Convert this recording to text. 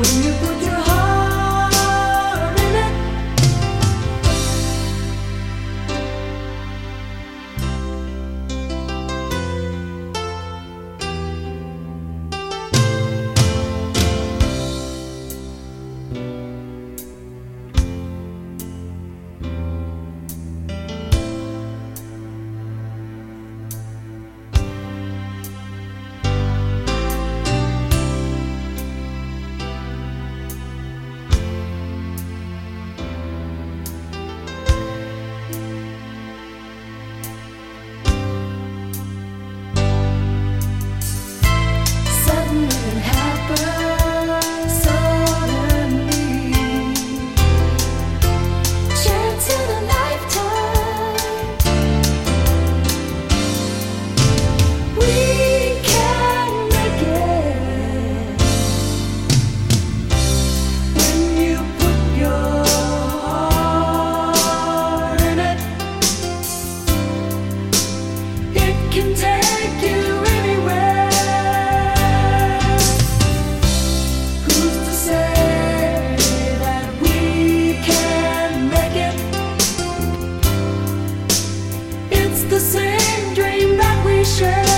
when you put share